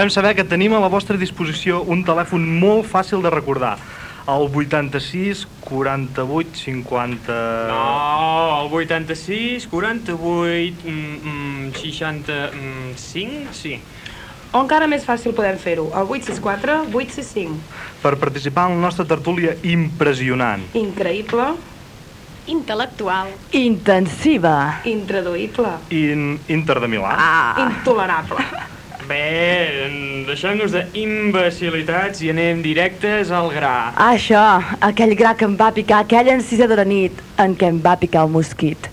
fem saber que tenim a la vostra disposició un telèfon molt fàcil de recordar. El 86 48 50... No, el 86 48 mm, 65, sí. O encara més fàcil podem fer-ho, el 864 865. Per participar en la nostra tertúlia impressionant. Increïble. Intel·lectual. Intensiva. Intraduïble. In, inter de Milà. Ah. Intolerable. Bé, deixem-nos d'imbecilitats i anem directes al gra. Ah, això, aquell gra que em va picar aquella encisa de la nit en què em va picar el mosquit.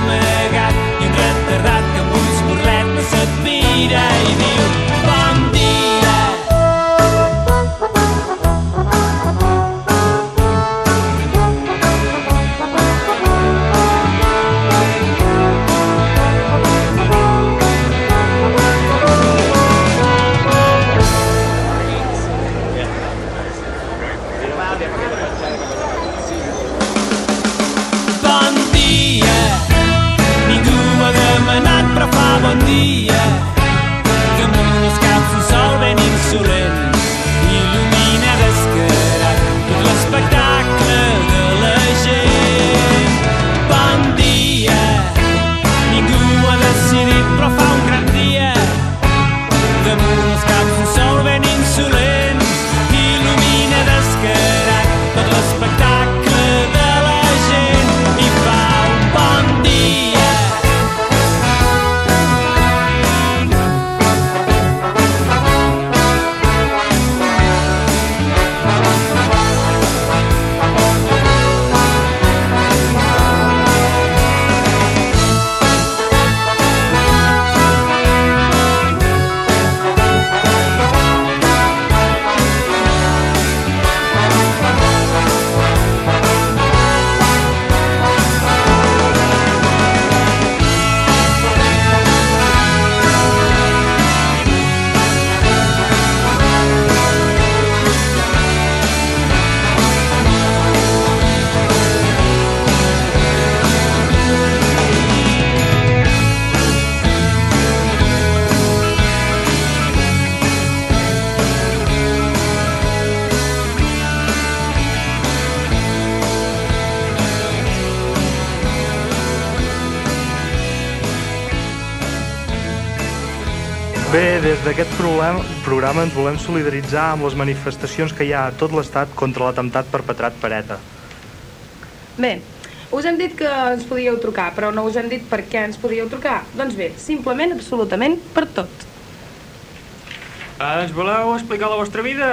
mega Bé, des d'aquest programa, programa ens volem solidaritzar amb les manifestacions que hi ha a tot l'estat contra l'atemptat perpetrat per ETA. Bé, us hem dit que ens podíeu trucar, però no us hem dit per què ens podíeu trucar. Doncs bé, simplement, absolutament, per tot. Ens voleu explicar la vostra vida?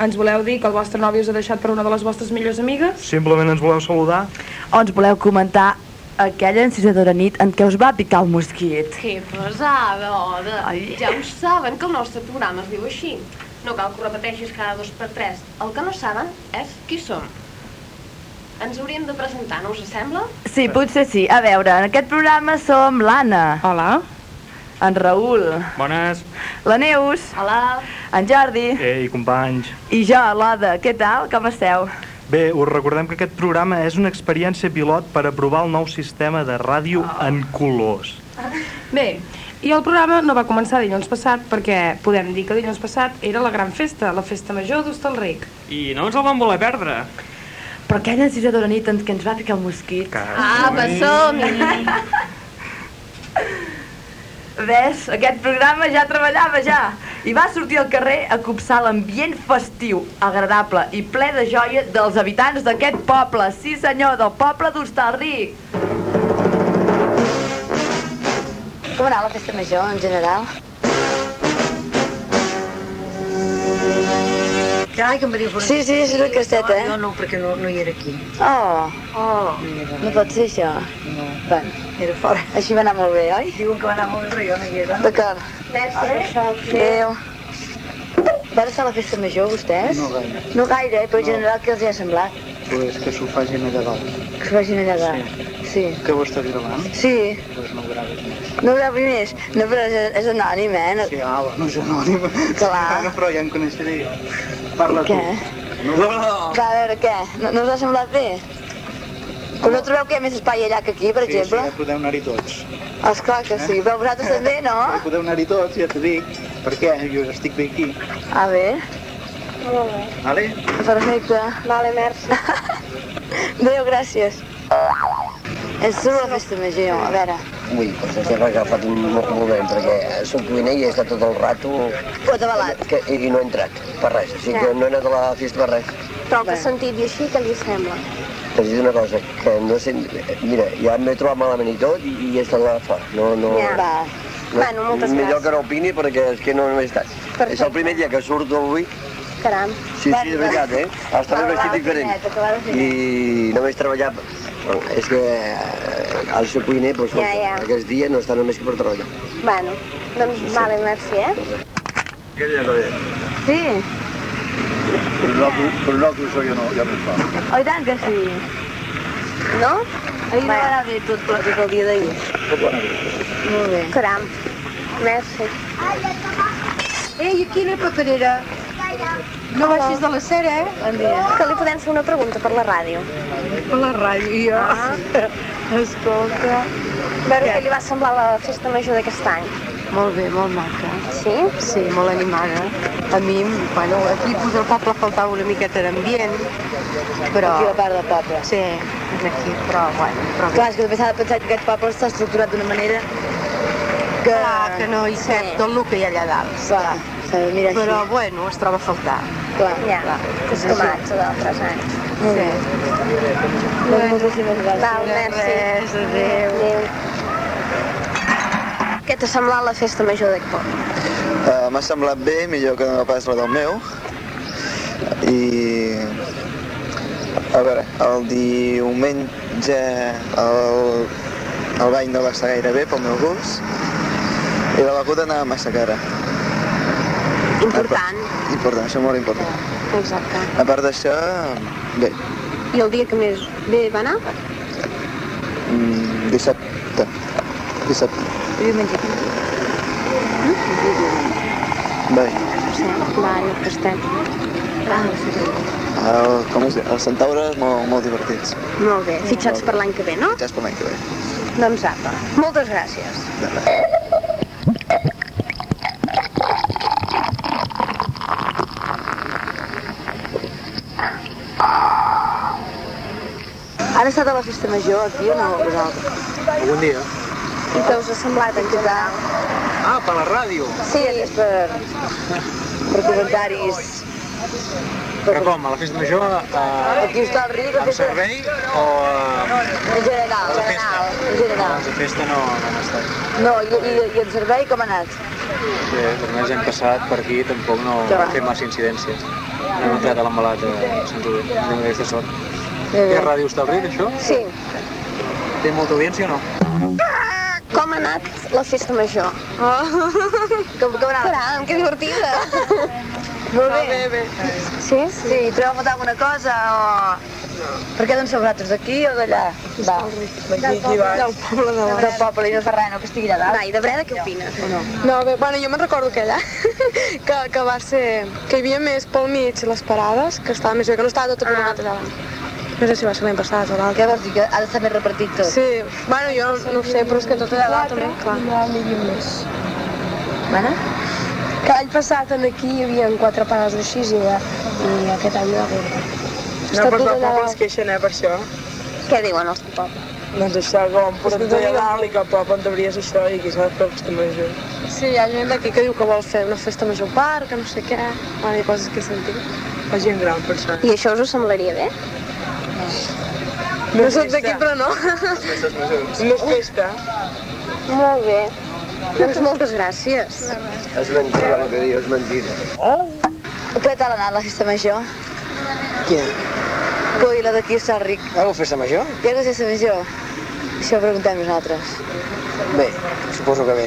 Ens voleu dir que el vostre nòvio us ha deixat per una de les vostres millors amigues? Simplement ens voleu saludar? O ens voleu comentar aquella encisadora nit en què us va picar el mosquit? Que pesada, Oda. Ai. Ja ho saben que el nostre programa es diu així. No cal que ho repeteixis cada dos per tres. El que no saben és qui som. Ens hauríem de presentar, no us sembla? Sí, potser sí. A veure, en aquest programa som l'Anna, Hola. en Raül, Bones. la Neus, Hola. en Jordi Ei, companys. i jo, l'Oda. Què tal? Com esteu? Bé, us recordem que aquest programa és una experiència pilot per aprovar el nou sistema de ràdio en colors. Bé, i el programa no va començar dilluns passat perquè podem dir que dilluns passat era la gran festa, la festa major d'Hostalric. I no ens el vam voler perdre. Però aquella encisadora nit en què ens va picar el mosquit... Ah, som-hi. Ves, aquest programa ja treballava ja i va sortir al carrer a copsar l'ambient festiu, agradable i ple de joia dels habitants d'aquest poble. Sí senyor, del poble d'Hostalric. Com anava la festa major, en general? Carai, que em va dir Sí, sí, és una casteta, eh? no, perquè no, no hi era aquí. Oh, oh, no pot ser això. No, Bueno, era fora. així va anar molt bé, oi? Diuen que va anar molt bé, però jo no hi era. D'acord. Adéu. Van estar a la festa major, vostès? No gaire. No gaire, eh? però en general què els hi ha semblat? Pues que s'ho facin allà dalt. Que s'ho vagin allà dalt. Sí. Que ho estàs gravant? Sí, Pues no ho graves més. no ho gravi més. No, però és, és anònim, eh? No... Sí, ah, no és anònim. Clar. No, però ja em coneixeré jo. Parla Què? tu. No, no. Va, a veure, què? No, no us ha semblat bé? Però no trobeu que hi ha més espai allà que aquí, per Sí, sí, exemple? ja podeu anar-hi tots. Esclar que sí, però vosaltres també, no? Ja podeu anar-hi tots, ja t'ho dic. Per què? Jo estic bé aquí. A ver. Vale? Perfecte. Vale, merci. Adéu, gràcies. És la festa major, a veure. Ui, doncs ens hem agafat un mo- moment, perquè soc cuiner i he estat tot el rato... Atabalat. Que, I no he entrat, per res. O sigui que no he anat a la festa per res. Però que sentit i així, què li sembla? T'he dit una cosa, que no sé... Mira, ja m'he trobat malament i tot i, i he estat a fora. No, no... Ja. Va. no Bueno, moltes millor gràcies. que no opini perquè és que no, he estat. Perfecte. És el primer dia que surto avui. Caram. Sí, sí, de veritat, eh? Hasta Va, un va, vestit diferent. I només treballar... És que eh, al ser cuiner, doncs, Ja, ja. aquests dies no està només que per treballar. Bueno, doncs vale, merci, eh? Ja no ve. Sí? Però no, que això jo no, ja no ho fa. Oh, i tant que sí. No? Ahir no va bé tot, tot el dia d'ahir. Molt bé. Caram. Merci. Ei, aquí la paperera. No baixis de la cera, eh? Bon dia. Que li podem fer una pregunta per la ràdio. Per la ràdio, jo. Ah. Escolta. A veure què li va semblar la festa major d'aquest any. Molt bé, molt maca. Sí? Sí, molt animada. A mi, bueno, aquí pues, al poble faltava una miqueta d'ambient, però... Aquí la part del poble. Sí, aquí, però, bueno, però... Clar, és que també s'ha de pensar que aquest poble està estructurat d'una manera que... Clar, que no hi sap tot el que hi ha allà dalt. Clar, de mirar Però, així. bueno, es troba a faltar. Clar. Ja, acostumats a d'altres anys. Sí. Doncs moltíssimes gràcies. Val, merci. Res, adéu. Adéu. Què t'ha semblat la festa major d'aquest poble? Uh, M'ha semblat bé, millor que no pas la del meu. I... A veure, el diumenge el, el bany no va estar gaire bé pel meu gust i la beguda anava massa cara. Important. Important, això molt important. Exacte. A part d'això, bé, I el dia que més bé va anar? mm, dissabte. Dissabte. Diumenge. Bé, Sí, va, el castet. el, com es diu? Els centaures molt, molt divertits. Molt bé, fitxats per l'any que ve, no? És per l'any que ve. Doncs apa. Moltes gràcies. Han estat a la festa major aquí o no, vosaltres? Algun dia. I què us ha semblat en general? Ah, per la ràdio. Sí, és per, per comentaris. Però com, a la festa major, eh, Aquí està el riu, amb servei o eh, En general, en general, en general. de festa no, no han estat? No, i, i, i el servei com ha anat? Bé, els mesos hem passat per aquí tampoc no Que ha fet massa incidències. Hem entrat a l'embalat a Sant Rubí, tenim aquesta sort. Què ràdio està al Ric, això? Sí. Té molta audiència o no? Com ha anat la festa major? Oh. Com, com ha anat? Caram, que divertida! Molt bé. bé, bé. Sí? Sí, trobeu a faltar alguna cosa o... Per què d'on sou vosaltres, d'aquí o d'allà? Va. D'aquí, aquí baix. Del poble de Del poble i no fa res, no, que estigui allà dalt. Va, i de Breda què opines? No? No, bé, bueno, jo me'n recordo que allà, que, que va ser... que hi havia més pel mig les parades, que estava més bé, que no estava tot aplanat allà dalt. No sé si va ser l'any passat o l'altre. Què vols dir, que ha d'estar més repartit tot? Sí, bueno, jo no, no ho sé, però és que tot allà dalt també, clar. Havia més. Mana? Que l'any passat en aquí hi havia quatre parades o així i, i aquest any no hi ha No, però el poble es queixen, eh, per això. Què diuen els del poble? Doncs això, com posat tot allà dalt i que a poble on devries això i qui s'ha de fer el festa major. Sí, hi ha gent d'aquí que diu que vol fer una festa major parc, que no sé què, bueno, hi ha coses que he sentit. La gent gran, per això. I això us ho semblaria bé? No soc d'aquí, però no. Festes majors. No és festa. Molt bé. Doncs moltes gràcies. És mentida el que diu, és mentida. Oh! Què tal ha anat la festa major? Quina? Coi, la d'aquí a Sant Ric. Ah, la festa major? Ja que és festa major. Això ho preguntem nosaltres. Bé, suposo que bé.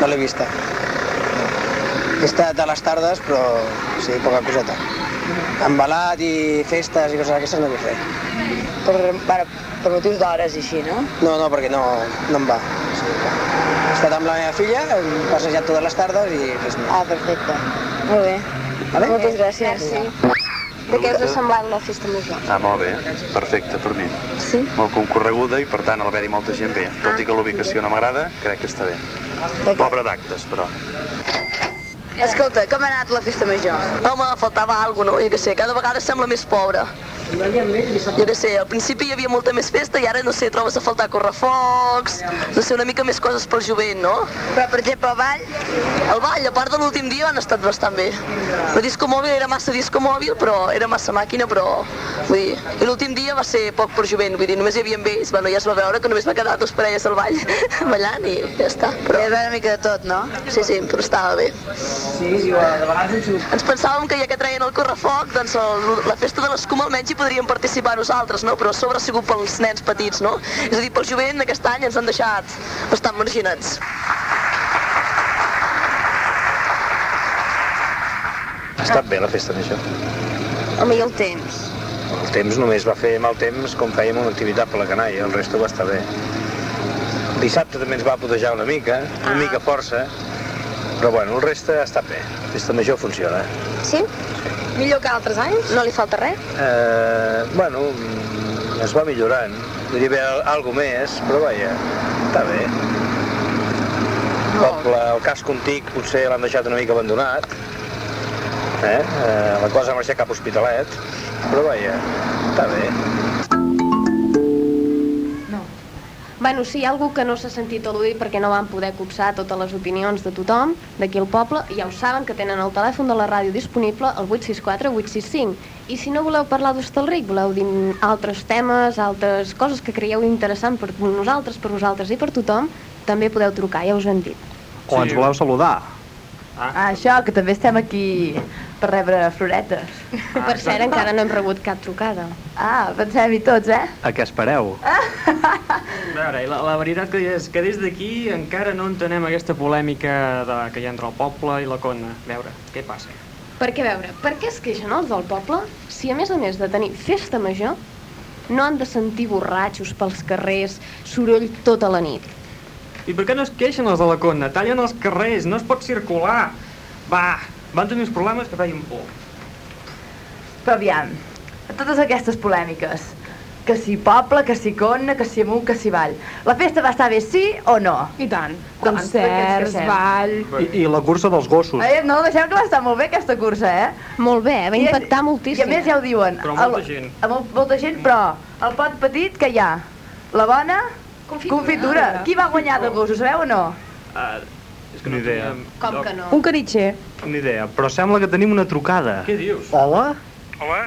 No l'he vista. He estat a les tardes, però sí, poca coseta. Embalat i festes i coses d'aquestes no vull fer. Per, per, per motius d'hores i així, no? No, no, perquè no, no em va. He estat amb la meva filla, hem passejat totes les tardes i res més. Ah, perfecte. Molt bé. Vale? Moltes gràcies. Merci. De què us ha semblat la festa major? Ah, molt bé, perfecte per mi. Sí? Molt concorreguda i per tant al haver-hi molta gent bé. Tot i que la ubicació no m'agrada, crec que està bé. Pobre d'actes, però. Escolta, com ha anat la festa major? Home, faltava alguna cosa, no? Jo què sé, cada vegada sembla més pobra. Jo què sé, al principi hi havia molta més festa i ara, no sé, trobes a faltar correfocs, no sé, una mica més coses pel jovent, no? Però, per exemple, el ball? El ball, a part de l'últim dia, han estat bastant bé. El disco mòbil era massa disco mòbil, però era massa màquina, però... Vull dir, i l'últim dia va ser poc per jovent, vull dir, només hi havia ells, bueno, ja es va veure que només va quedar dos parelles al ball ballant i ja està. Però... Va una mica de tot, no? Sí, sí, però estava bé. Sí, sí, de vegades en xup. Ens pensàvem que ja que treien el correfoc, doncs el, la festa de l'escuma almenys hi podríem participar nosaltres, no? Però a sobre ha sigut pels nens petits, no? És a dir, pel jovent aquest any ens han deixat bastant marginats. Ha estat bé la festa major. Home, i el temps? El temps només va fer mal temps com fèiem una activitat per la canalla, el resto va estar bé. Dissabte també ens va putejar una mica, una mica força, però bueno, el reste ha estat bé. La festa major funciona. Sí? Millor que altres anys? No li falta res? Eh, bueno, mm, es va millorant. Haver al- algo més, però vaja, està bé. El, poble, el casc antic potser l'han deixat una mica abandonat. Eh? eh la cosa ha marxat cap a Hospitalet, però vaja, està bé. Bueno, sí, hi ha algú que no s'ha sentit al·ludit perquè no van poder copsar totes les opinions de tothom d'aquí al poble, ja ho saben que tenen el telèfon de la ràdio disponible, el 864-865. I si no voleu parlar d'Hostalric, voleu dir altres temes, altres coses que creieu interessant per nosaltres, per vosaltres i per tothom, també podeu trucar, ja us ho hem dit. O ens voleu saludar. Ah, això, que també estem aquí per rebre floretes. Ah, per cert, encara no hem rebut cap trucada. Ah, pensem-hi tots, eh? A què espereu? A veure, la, la veritat que és que des d'aquí encara no entenem aquesta polèmica de, que hi ha entre el poble i la conna. A veure, què passa? Perquè, a veure, per què es queixen els del poble si a més a més de tenir festa major no han de sentir borratxos pels carrers, soroll tota la nit? I per què no es queixen els de la conna? Tallen els carrers, no es pot circular. Va, van tenir uns problemes que feien por. Però aviam, totes aquestes polèmiques, que si poble, que si conna, que si amunt, que si vall. La festa va estar bé, sí o no? I tant. Doncs, Concerts, ball... I, I la cursa dels gossos. Eh, no, deixem que va estar molt bé aquesta cursa, eh? Molt bé, va I- impactar moltíssim. I a més ja ho diuen. Però molta el- gent. Amb molta gent, però el pot petit que hi ha. La bona? Confitura. Confitura. Qui va guanyar de gossos, sabeu o no? Uh, És Una idea. Com que no? Un caritxer. Una idea, però sembla que tenim una trucada. Què dius? Hola? Hola,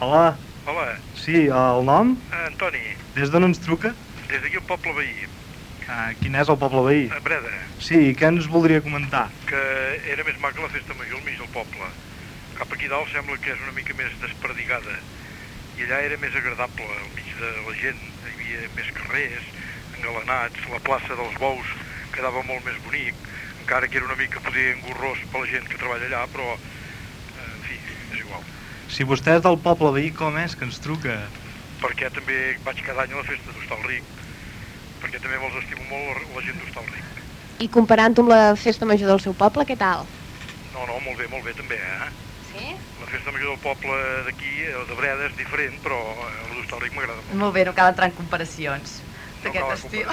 Hola. hola, Sí, el nom? Antoni, Des d'on ens truca? des d'aquí el poble veí, Ah, quin és el poble veí? a Breda, Sí, què ens voldria comentar? que era més maca la festa major al mig del poble. Cap aquí dalt sembla que és una mica més desperdigada, i allà era més agradable, al mig de la gent, hi havia més carrers, engalanats, la plaça dels bous quedava molt més bonic, encara que era una mica poder engorrós per la gent que treballa allà, però, eh, en fi, és igual. Si vostè és del poble veí, com és que ens truca? Perquè també vaig cada any a la festa d'Hostalric, perquè també me'ls estimo molt la- gent d'Hostalric. I comparant-ho amb la festa major del seu poble, què tal? No, no, molt bé, molt bé també, eh? Sí? La festa major del poble d'aquí, el de Breda, és diferent, però eh, la d'Hostalric m'agrada molt. Molt bé, no cal entrar en comparacions d'aquest cal estil.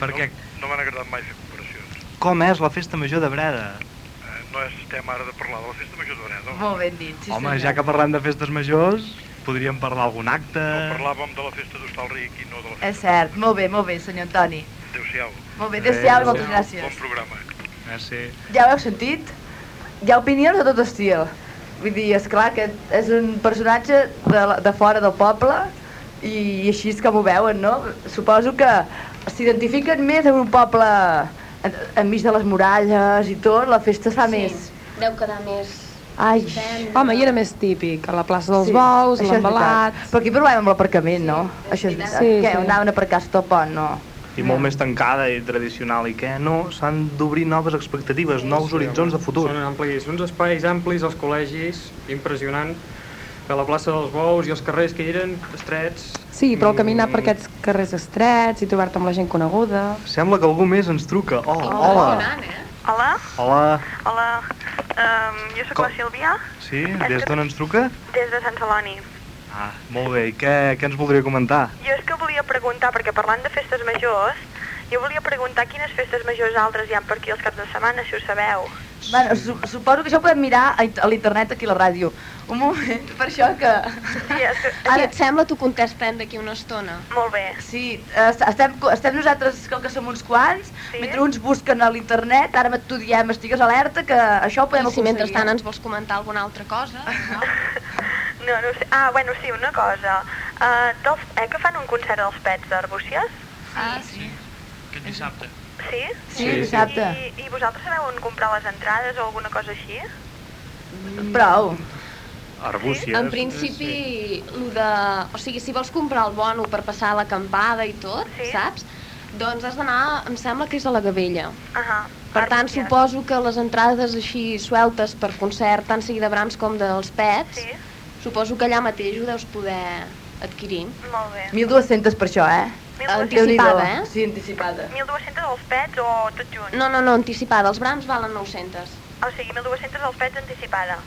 Perquè No m'han agradat mai fer comparacions. com és la festa major de Breda? Eh, no estem ara de parlar de la festa major de Breda. Molt ben dit, sí Home, senyor. ja que parlem de festes majors, podríem parlar d'algun acte... Parlàvem de la festa d'Hostalric i no de la festa... És cert, molt bé, molt bé, senyor Antoni. Adéu-siau. Molt bé, adéu-siau moltes Bon gràcies. programa. Merci. Ja ho heu sentit? Hi ha opinions de tot estil. Vull dir, és clar que és un personatge de, la- de fora del poble i, així és com ho veuen, no? Suposo que s'identifiquen més en un poble en, enmig de les muralles i tot, la festa es fa Sí. més... Deu quedar més... Ai, Home, i era més típic, a la plaça dels Sí, bous, l'embalat... Però aquí problema amb l'aparcament, no? Això és veritat. Sí, Què, sí. anaven a aparcar sota el pont, no? I molt més tancada i tradicional, i què? No, s'han d'obrir noves expectatives, nous horitzons de futur. Són amplis, uns espais amplis als col·legis, impressionant, que la plaça dels Bous i els carrers que eren estrets... Sí, però el caminar Mm. per aquests carrers estrets i trobar-te amb la gent coneguda... Sembla que algú més ens truca. Oh, hola. Hola, Hola. hola. Um, jo sóc Com? la Sílvia, Sí? Des d'on ens truca? des de Sant Celoni. Ah, molt bé. I què, què ens voldria comentar? Jo és que volia preguntar, perquè parlant de festes majors, jo volia preguntar quines festes majors altres hi ha per aquí els caps de setmana, si ho sabeu. Bueno, su suposo que això ho podem mirar a, int- a l'internet aquí a la ràdio. Un moment, per això que... Sí, és que... Si et sembla, t'ho contestem d'aquí una estona. Molt bé. Sí, est- estem, estem nosaltres, com que som uns quants, sí? mentre uns busquen a l'internet, ara t'ho diem, estigues alerta, que això ho podem I si aconseguir. mentrestant ens vols comentar alguna altra cosa, no? No, no sé. Ah, bueno, sí, una cosa. Uh, dels, eh, que fan un concert dels Pets d'Arbúcies? Ah, sí. Aquest dissabte. Sí? Sí, dissabte. I, I vosaltres sabeu on comprar les entrades o alguna cosa així? Prou. Arbúcies. En principi, lo de... o sigui, si vols comprar el bono per passar l'acampada i tot, Sí. saps? Doncs has d'anar, em sembla que és a la Gavella. Ahà. Per tant, suposo que les entrades així sueltes per concert, tant sigui de Brahms com dels Pets, Sí. suposo que allà mateix ho deus poder adquirir. Molt bé. 1.200 per això, eh? 1.200. Anticipada, eh? Sí, anticipada. 1.200 dels Pets o tot junt? No, no, no, anticipada. Els Brahms valen 900. O sigui, 1.200 dels Pets anticipada.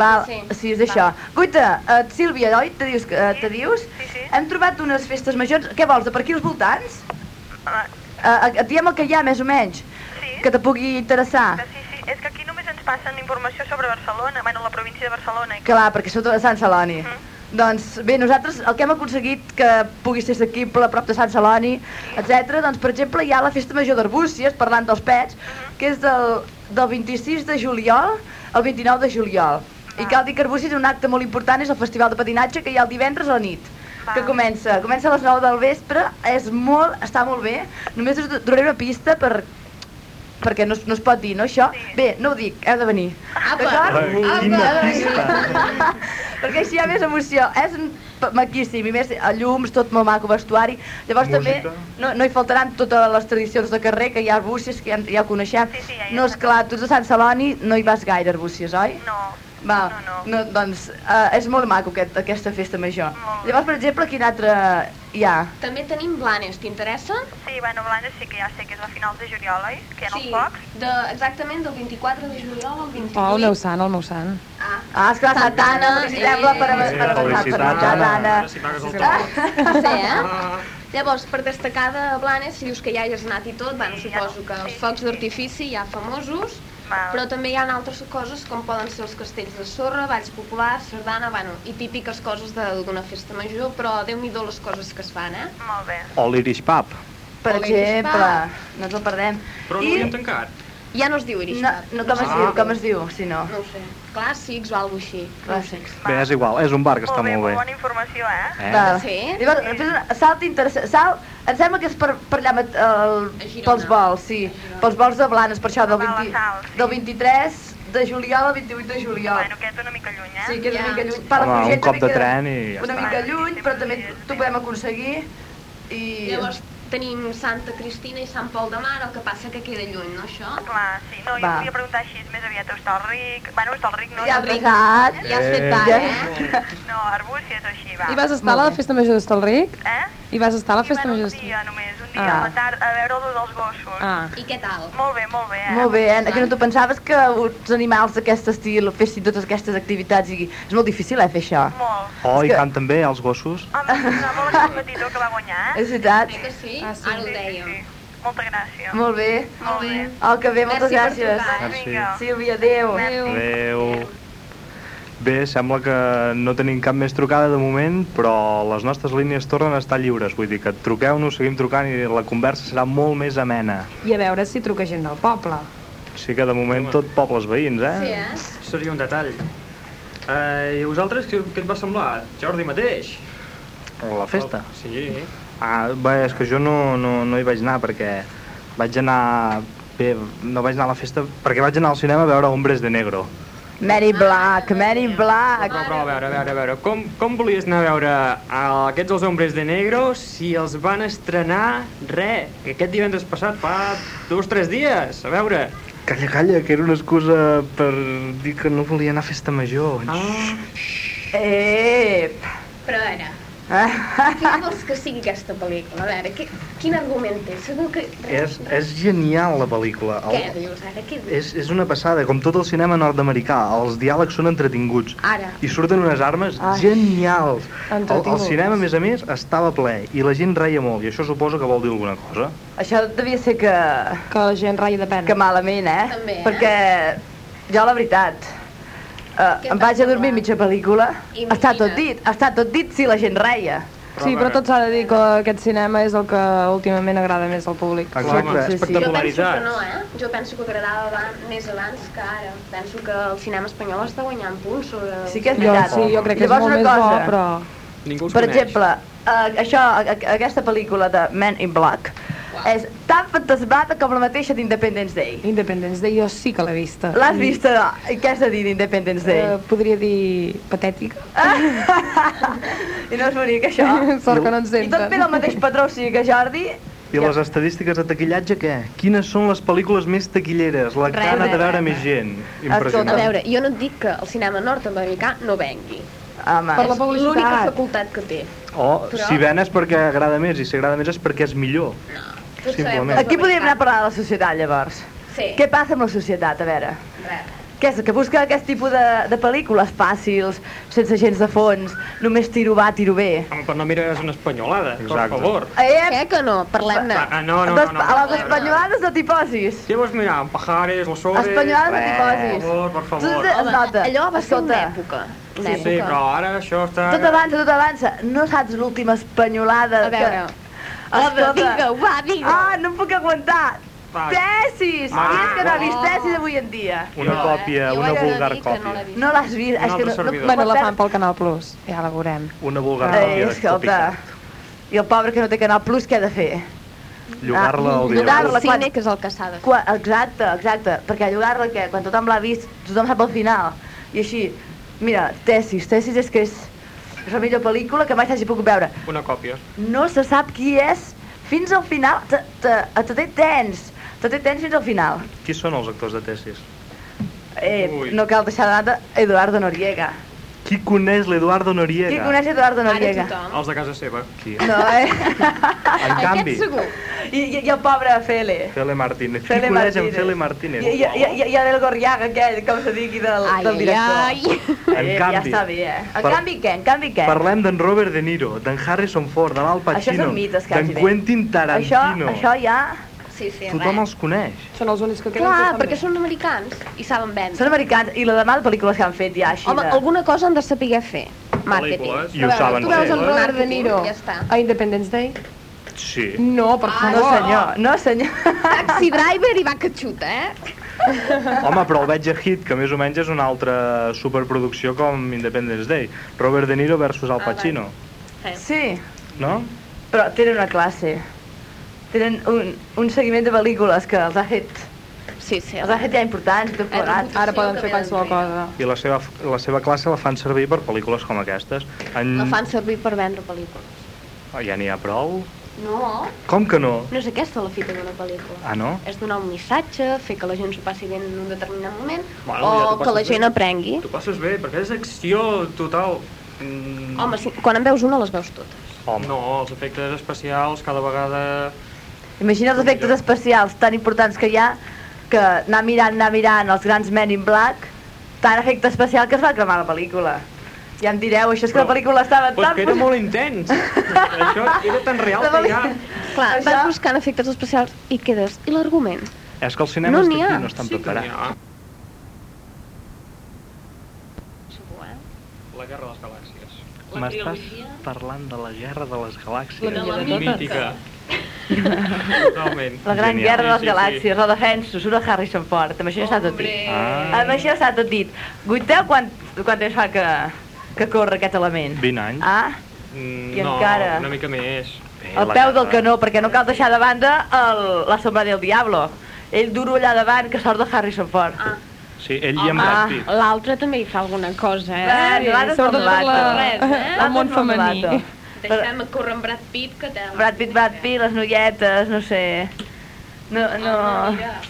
Val, Sí, sí, sí és això. Guita, uh, Sílvia, oi? Te dius? Uh, te dius? Sí, sí. Hem trobat unes festes majors. Què vols, de per aquí als voltants? Ah, Uh, et diem el que hi ha, més o menys. Sí. Que te pugui interessar. Sí, sí, és que aquí només ens passen informació sobre Barcelona, bueno, la província de Barcelona. I... Clar, perquè sou de Sant Celoni. Doncs bé, nosaltres el que hem aconseguit que pugui ser assequible a prop de Sant Celoni, etc. Doncs, per exemple, hi ha la Festa Major d'Arbúcies, parlant dels pets, que és del, del 26 de juliol al 29 de juliol. I cal dir que Arbúcies és un acte molt important, és el festival de patinatge que hi ha el divendres a la nit que comença, comença a les 9 del vespre, és molt, està molt bé, només us donaré una pista per, perquè no, no es pot dir, no, això? Bé, no ho dic, heu de venir. Quina de venir. pista. perquè així hi ha més emoció. És un maquíssim, i més a llums, tot molt maco, vestuari. Llavors Música. també no, no hi faltaran totes les tradicions de carrer, que hi ha arbúcies, que ja, ja ho coneixem. Sí, sí, ja hi ha no, és clar, tu ets de Sant Celoni, no hi vas gaire, arbúcies, oi? No, Va, no, no. doncs uh, és molt maco aquest, aquesta festa major. Llavors, per exemple, quin altre hi ha? També tenim Blanes, t'interessa? Sí, bueno, Blanes sí que ja sé que és a finals de juliol, oi? Que hi ha Sí, focs. de, exactament del 24 de juliol al 28. Oh, el meu sant, el meu sant. Ah, esclar, Santana, felicitem-la per, per, Eh, per, per, felicitats, per, Anna. Sí, eh? Llavors, per destacar de Blanes, si dius que ja hi has anat i tot, bueno, suposo que els focs d'artifici ja famosos, però també hi ha altres coses com poden ser els castells de sorra, balls populars, sardana, bueno, i típiques coses d'una festa major, però déu nhi les coses que es fan, eh? Molt bé. O l'Irish Pub. per O exemple. No ens el perdem. Però no I- l'havíem tancat. Ja no es diu Irish No, Pub. no com es Ah, diu, com es diu, si no. No ho sé. Clàssics o alguna així. Clàssics. Bé, és igual, és un bar que està Molt bé, molt molt bé. bona informació, eh? Eh? Sí? Llavors, fes una salt interessant. Salt, em sembla que és per, per allà, met- el, pels vols, sí. Pels vols de Blanes, per això, del, 20, del 23 de juliol al 28 de juliol. Bueno, que és una mica lluny, eh? Sí, que és una Ja. mica lluny. Per Home, un cop de queda tren i ja Una està. mica lluny, però també t'ho podem aconseguir. I... Llavors tenim Santa Cristina i Sant Pol de Mar, el que passa que queda lluny, no, això? Clar, sí. No, jo Va. volia preguntar així, més aviat Hostalric... Bueno, Hostalric no. Ja has. Ja has fet tard, eh? No, Arbúcies o així, va. I vas estar a la festa major d'Estalric? Eh? I vas estar a la Sí, festa bueno, major un d'Estalric? dia només, un dia Ah. a la tarda, a veure el dels gossos. Ah. I què tal? Molt bé, molt bé, eh? Molt bé, eh? Que no t'ho pensaves que uns animals d'aquest estil fessin totes aquestes activitats i és molt difícil, eh, fer això. Molt. Oh, i que- canten bé els gossos. Home, és molt el petitó que va guanyar, eh? És veritat. Sí que sí? Ah, sí. Ara ho dèiem. Molta gràcia. Molt bé. Molt bé. Oh, que bé, moltes Merci gràcies. trucar. Merci. Vinga. Sílvia, adéu. Adéu. Bé, sembla que no tenim cap més trucada de moment, però les nostres línies tornen a estar lliures. Vull dir que truqueu-nos, seguim trucant i la conversa serà molt més amena. I a veure si truca gent del poble. Sí que de moment tot pobles veïns, eh? Sí, eh? Seria un detall. Eh, I a vosaltres què, què et va semblar? Jordi mateix? La festa. Sí. Ah, bé, és que jo no, no, no hi vaig anar perquè vaig anar... Bé, no vaig anar a la festa perquè vaig anar al cinema a veure Hombres de Negro. Mary Black, Mary Black. Però, però, a veure, a veure, a veure, com, com volies anar a veure a aquests els Hombres de Negro si els van estrenar, re, que aquest divendres passat, fa dos o tres dies, a veure. Calla, calla, que era una excusa per dir que no volia anar a festa major. Ah. Ep. Però a veure, què vols que sigui aquesta pel·lícula? A veure, què, quin argument té? Segur que... És, és genial la pel·lícula. Què El, dius ara? Què dius? és, és una passada, com tot el cinema nord-americà. Els diàlegs són entretinguts. Ara. I surten unes armes Ai. genials. El, el cinema, a més a més, estava ple i la gent reia molt, i això suposo que vol dir alguna cosa. Això devia ser que... Que la gent rai de pena. Que malament, eh? També, eh? Perquè jo, la veritat, uh, Què em vaig a dormir mitja pel·lícula, Imagina't. està tot dit, està tot dit si la gent reia. Sí, però tot s'ha de dir que aquest cinema és el que últimament agrada més al públic. Exacte. Sí, sí. Jo penso que no, eh? Jo penso que agradava abans, més abans que ara. Penso que el cinema espanyol està guanyant punts sobre... Sí que és Jo, veritat. sí, jo crec que és Llavors, molt una més bo, cosa, però... Ningú Per coneix. exemple, uh, això, a- a- aquesta pel·lícula de Men in Black és tan fantasmada com la mateixa d'Independence Day. Independence Day jo sí que l'he vista. L'has I, vista? I què has de dir d'Independence Day? Eh, podria dir patètica. I no és bonic, això? Sort que no ens I tot senten. ve del mateix patró, o sigui que Jordi... I les estadístiques de taquillatge, què? Quines són les pel·lícules més taquilleres? La que Res, ha anat a res, veure res. més gent. A Impressionant. veure, jo no et dic que el cinema nord-americà no vengui. Home, Per la És publicitat. l'única facultat que té. O, Però- si ven és perquè agrada més, i si agrada més és perquè és millor. Tots Que Aquí podríem anar a parlar de la societat, llavors. Sí. Què passa amb la societat, a veure? Res. Què és? Que busca aquest tipus de, de pel·lícules fàcils, sense gens de fons, només tiro va, tiro bé. Home, però no mires una espanyolada, per Exacte. favor. Eh, Què que no? Parlem-ne. Ah, no, no, no, no. A les espanyolades no t'hi posis. Què vols mirar? En Pajares, los Sores... Espanyolades no t'hi Per posis. favor, per favor. Tu- Es nota. allò va ser una època. Sí, sí, però ara això està... Tot avança, tot avança. No saps l'última espanyolada A veure. que... Escolta. Vinga, va, vinga. Ah, no em puc aguantar. Va. Tesis! Qui és que no ha vist tesis avui en dia? Una Jo, còpia, eh? Una vulgar no còpia. vist. No l'has vist? És que no, no. Bueno, la fan pel Canal Plus, ja la veurem. Una vulgar Ei, còpia escolta. I el pobre que no té Canal Plus, què ha de fer? Llogar-la al llogar-la videoclub. El cine, que és el que s'ha de fer. Quan, exacte, exacte, perquè llogar-la què? Quan tothom l'ha vist, tothom sap el final. I així, mira, Tesis, Tesis és que és, és la millor pel·lícula que mai s'hagi pogut veure. Una còpia. No se sap qui és fins al final, te, té tens, te té tens fins al final. Qui són els actors de tesis? Eh, Ui. no cal deixar de banda Eduardo Noriega. Qui coneix l'Eduardo Noriega? Qui coneix Eduardo Noriega? Els de casa seva. Qui? No, eh? En canvi, Aquest segur. I, i, i el pobre Fele. Fele Martínez. Qui Fele coneix en Martínez. Fele Martínez? I, i, i, i el Gorriaga aquell, com se digui, del, Ai, del director. ai, ai. En Eh, canvi, ja està bé, eh? En per- canvi què? En canvi què? Parlem d'en Robert De Niro, d'en Harrison Ford, de l'Al Això Pacino, són mites, d'en quasi. Quentin Tarantino. Això, això ja... Sí, sí, Tothom res. els coneix. Són els únics que queden Clar, que perquè són americans i saben vendre. Són americans, i la demà de pel·lícules que han fet ja així Home, de... alguna cosa han de saber fer. Màrqueting. I ho saben Tu veus en fer. Robert De Niro ja està. a Independence Day? Sí. No, per Ah, no, senyor. No, senyor. Taxi Driver i va que xuta, eh? Home, però el veig a Hit, que més o menys és una altra superproducció com Independence Day. Robert De Niro versus Al Pacino, Sí, no? però tenen una classe. Tenen un, un seguiment de pel·lícules que els ha fet... Sí, sí. Els ha fet ja importants, tot plegat. Ara poden fer qualsevol cosa. I la seva, la seva classe la fan servir per pel·lícules com aquestes. En... La fan servir per vendre pel·lícules. Oh, ja n'hi ha prou? No, Com que no? no és aquesta la fita d'una pel·lícula. Ah, no? És donar un missatge, fer que la gent s'ho passi bé en un determinat moment, Bueno, o ja que la gent bé. aprengui. T'ho passes bé, perquè és acció total. Mm, Home, si, quan en veus una, les veus totes. Home. No, els efectes especials cada vegada... Imagina els efectes especials tan importants que hi ha que anar mirant, anar mirant els grans Men in Black, tan efecte especial que es va cremar la pel·lícula. Ja em direu, això és que la pel·lícula estava Pues tan... que era molt intens. Això era tan real que ja... Clar, Això- vas buscant efectes especials i quedes... I l'argument? És que els cinemes No d'aquí ha. no estan Sí preparats. La guerra de les galàxies. M'estàs parlant de la guerra de les galàxies. La. Mítica. Totalment. La gran Genial. guerra de les Sí, sí, galàxies, la defenso, surt el Harrison Ford, amb això ja està tot dit. Ah. Amb això està tot dit. Guiteu quant, quant temps fa que, que corre aquest element? 20 anys. Ah, Mm, I no, encara. una mica més. al peu del canó, perquè no cal deixar de banda el, la sombra del diablo. Ell duro allà davant que sort de Harrison Ford. Ah. Sí, ell i en Brad Pitt. L'altre també hi fa alguna cosa, eh? Bueno, l'altre és Sobretot molt per la... res, eh? L'altre El món és molt femení. Deixem córrer amb Brad Pitt, que té... Brad Pitt, Brad Pitt, les noietes, no sé... No, no... Home, mira.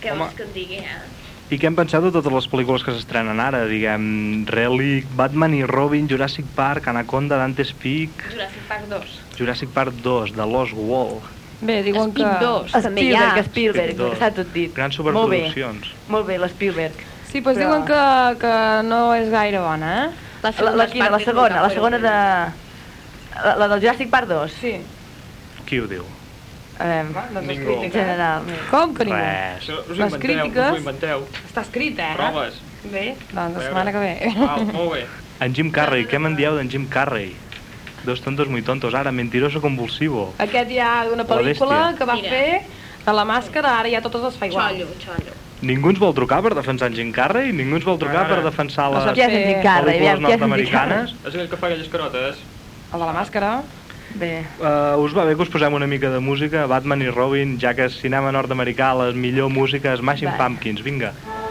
Què Home. vols que et digui, eh? I què en penseu de totes les pel·lícules que s'estrenen ara? Diguem, Relic, Batman i Robin, Jurassic Park, Anaconda, Dante's Peak, Jurassic Park 2. Jurassic Park 2, The Lost World. Bé, diuen que... Speed 2, també hi ha. Spielberg, Spielberg, s'ha tot dit. Grans Molt bé, superproduccions. molt bé, l'Spielberg. Sí, doncs Però- diuen que, que no és gaire bona, eh? La, la, quina, la segona, la segona de... La, la del Jurassic Park 2. Sí. Qui ho diu? Eh, Ningú. en general. Com que ningú? Res. Us ho Les inventeu, us crítiques... inventeu. Està escrit, eh? Proves. Bé, doncs la setmana que ve. Val, molt bé. En Jim Carrey, què me'n dieu d'en Jim Carrey? Dos tontos muy tontos, ara, mentiroso convulsivo. Aquest ja d'una La pel·lícula que va Mira. fer de la màscara, ara ja totes les fa igual. Xollo, xollo. Ningú ens vol trucar per defensar en Jim Carrey? Ningú ens vol trucar Ara. per defensar No les saps Qui és en Jim Carrey? pel·lícules Aviam, qui és en Jim nord-americanes? És aquell que fa aquelles carotes. El de la màscara. Bé. Uh, us va bé que us posem una mica de música? Batman i Robin, ja que és cinema nord-americà, la millor música, Smashing Va. Pumpkins, vinga. The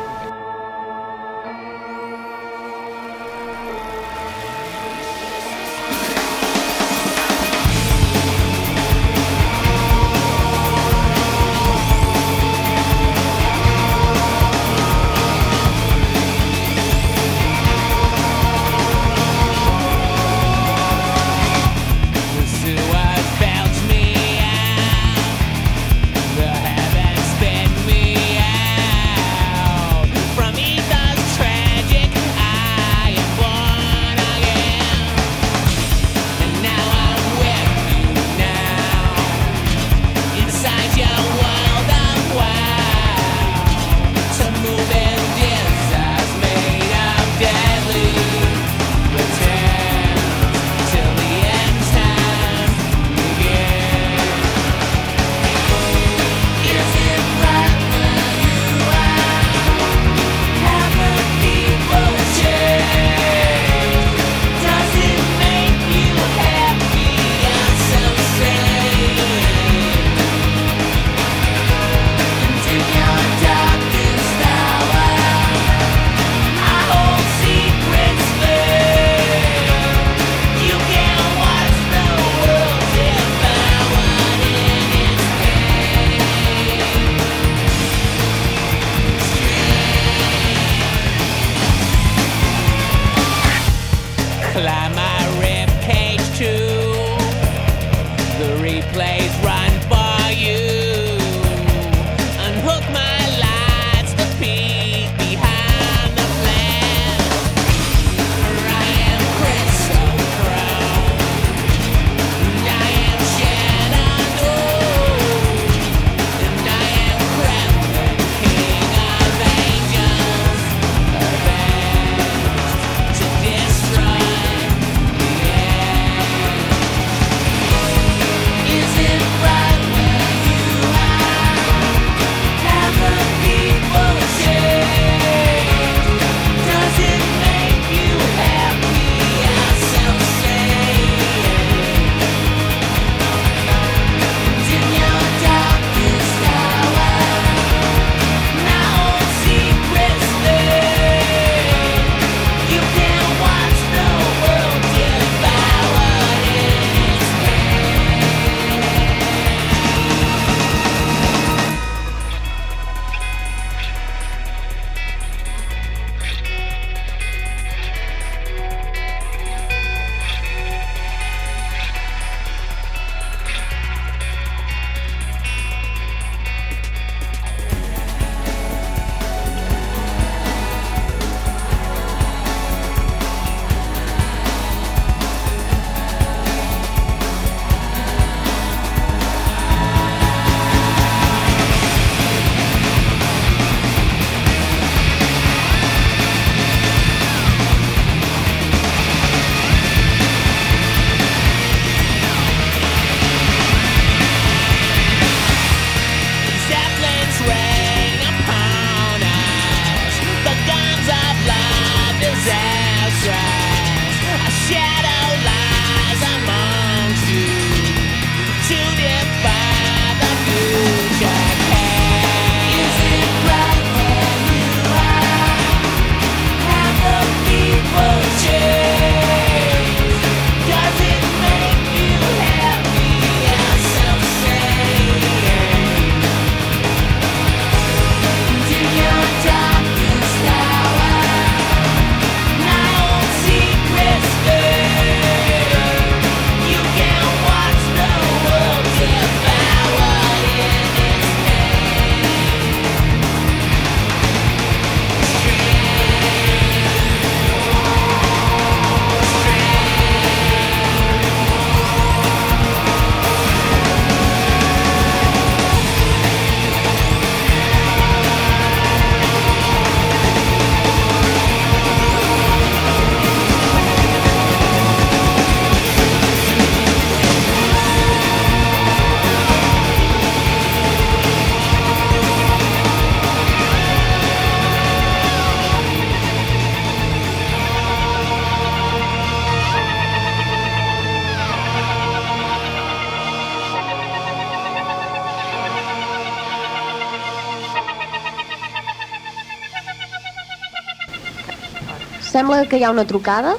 Sembla que hi ha una trucada.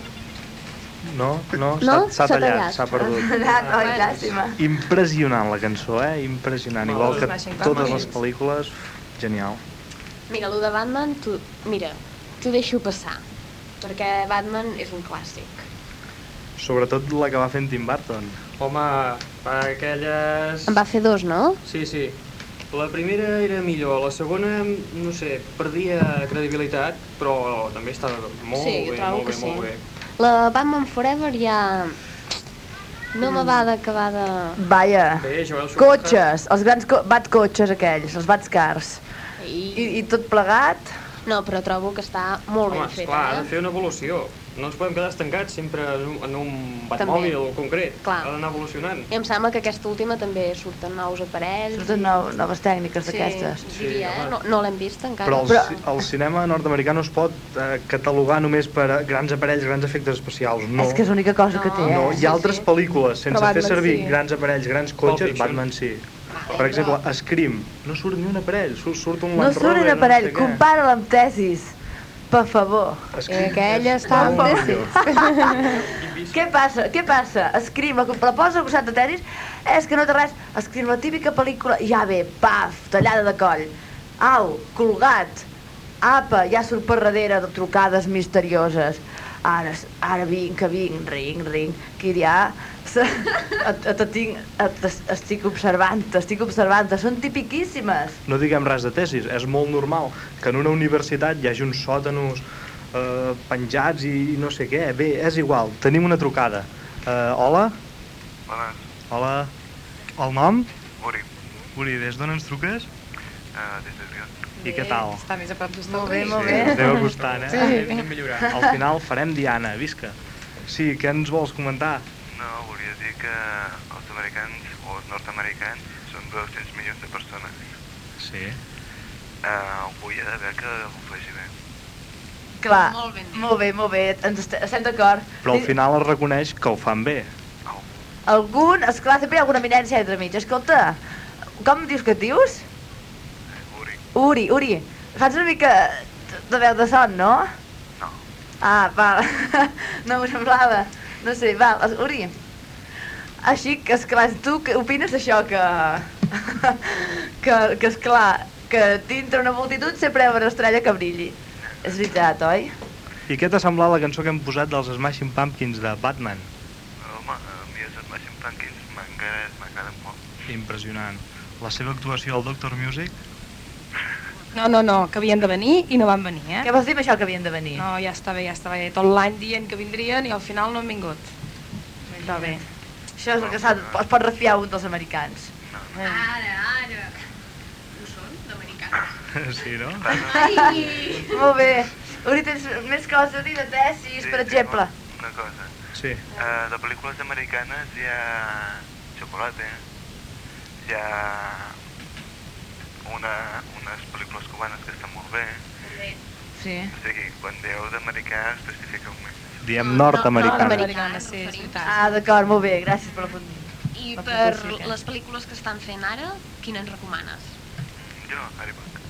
No, no, No? s'ha tallat, tallat. s'ha perdut. Anat, oi, llàstima. Impressionant la cançó, eh? Impressionant. Igual que totes les pel·lícules, genial. Mira, el de Batman, tu, mira, t'ho deixo passar, perquè Batman és un clàssic. Sobretot la que va fer en Tim Burton. Home, per aquelles... En va fer dos, no? Sí, sí. La primera era millor, la segona, no sé, perdia credibilitat, però també estava molt Sí, bé, molt bé, sí. molt bé. La Batman Forever ja... No me va d'acabar de... Vaja, Bé, Joel Schumacher. cotxes, els grans co bat cotxes aquells, els bats cars. I, I tot plegat? No, però trobo que està molt Home, ben fet, esclar, ha eh? de fer una evolució. No ens podem quedar estancats sempre en un, en un També. batmòbil concret. Clar. Ha d'anar evolucionant. I em sembla que aquesta última també surten nous aparells. Surten nou, noves tècniques sí, d'aquestes. diria, eh? No, no l'hem vist encara. Però el, ci- el cinema nord-americà no es pot eh, catalogar només per a grans aparells, grans efectes especials. No. És que és l'única cosa que té, eh? No, hi ha altres pel·lícules sense Però fer Batman servir sí. grans aparells, grans cotxes. Batman sí. Per exemple, Scream, no surt ni un aparell, surt, surt un No Land surt Rover, un aparell, no sé compara-la amb tesis. Per favor. Scream que ella és està amb millor. Què passa? Què passa? Scream, la, posa al costat de tenis, és que no té res. Scream, la típica pel·lícula, ja ve, paf, tallada de coll. Au, colgat. Apa, ja surt per darrere de trucades misterioses. Ara, ara vinc, que vinc, ring, ring, que dirà... Et, et, tinc, et, estic observant, estic observant, són tipiquíssimes. No diguem res de tesis, és molt normal que en una universitat hi hagi uns sòtanos eh, penjats i, i no sé què. Bé, és igual, tenim una trucada. Eh, hola? Hola, Hola? El nom? Uri. Uri, des d'on ens truques? Uh, des de. I què tal? Està més a prop d'estar Molt bé, molt Sí, bé. ens aneu acostant, eh? Sí. Anem millorant. Al final farem Diana, visca. Sí, què ens vols comentar? No, volia dir que els americans o els nord-americans són 200 milions de persones. Sí. Uh, vull haver que ho faci bé. Clar, molt, molt bé, molt bé, ens est estem d'acord. Però al final es reconeix que ho fan bé. Algun, esclar, sempre hi ha alguna eminència entre mig. Escolta, com dius que et dius? Uri. Uri, Uri. Fas una mica de veu de son, no? No. Ah, val. no m'ho semblava. No sé, es- Uri. Així que, esclar, tu què opines d'això que... que, que, esclar, que dintre una multitud sempre hi ha una estrella que brilli. És veritat, oi? I què t'ha semblat la cançó que hem posat dels Smashing Pumpkins de Batman? Home, a mi els Smashing Pumpkins m'agraden molt. Impressionant. La seva actuació al Doctor Music? No, no, no, que havien de venir i no van venir, eh? Què vols dir amb això que havien de venir? No, ja està bé, ja està bé. Tot l'any dient que vindrien i al final no han vingut. Està bé. Això és el que es pot refiar un dels americans. Ara, ara. Ho són, d'americans. Sí, no? Ai! Molt bé. Uri, tens més coses a dir de tesis, Sí, per exemple? Una cosa. Sí. Uh, de pel·lícules americanes hi ha Chocolate, hi ha una, unes pel·lícules cubanes que estan molt bé. Sí. O sigui, quan dieu d'americà, especifiqueu més. Diem nord-americana. Nord-americana, sí. Ah, d'acord, molt bé, gràcies per la I per les pel·lícules que estan fent ara, quina ens recomanes? Jo, Airbag.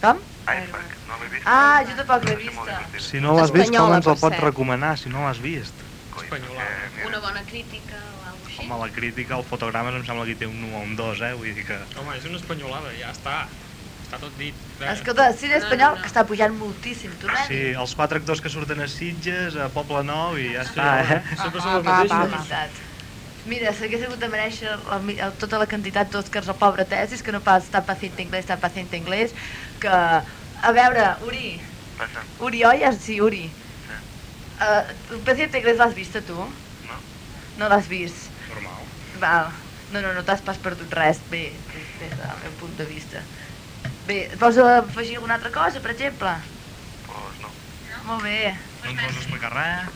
Com? Airbag, no l'he vist. Ah, jo tampoc l'he vista. Si no l'has vist, com Espanyola, ens el pots recomanar, si no l'has vist? Una bona crítica o? Home, la crítica, el fotogrames em sembla que té un 1 o un 2, eh? Vull dir que... Home, és una espanyolada, ja està. Està tot dit. Escolta, cine espanyol que està pujant moltíssim, tu n'has Sí, els quatre actors que surten a Sitges, a Poble Nou i ja està, eh? Sempre són els mateixos. Mira, s'hagués hagut de mereixer la, el- tota la quantitat d'Oscars al pobre tesis, que no pas està pacient inglès, està pacient inglès, que... A veure, Uri, Passa. Uri, oi? Ah, Sí, Uri. Uh, pacient inglès l'has vist, tu? No. No l'has vist? Val. No, no, no t'has pas perdut res, bé, des, del meu punt de vista. Bé, vols afegir alguna altra cosa, per exemple? Pues no. Molt bé. No ens vols explicar res?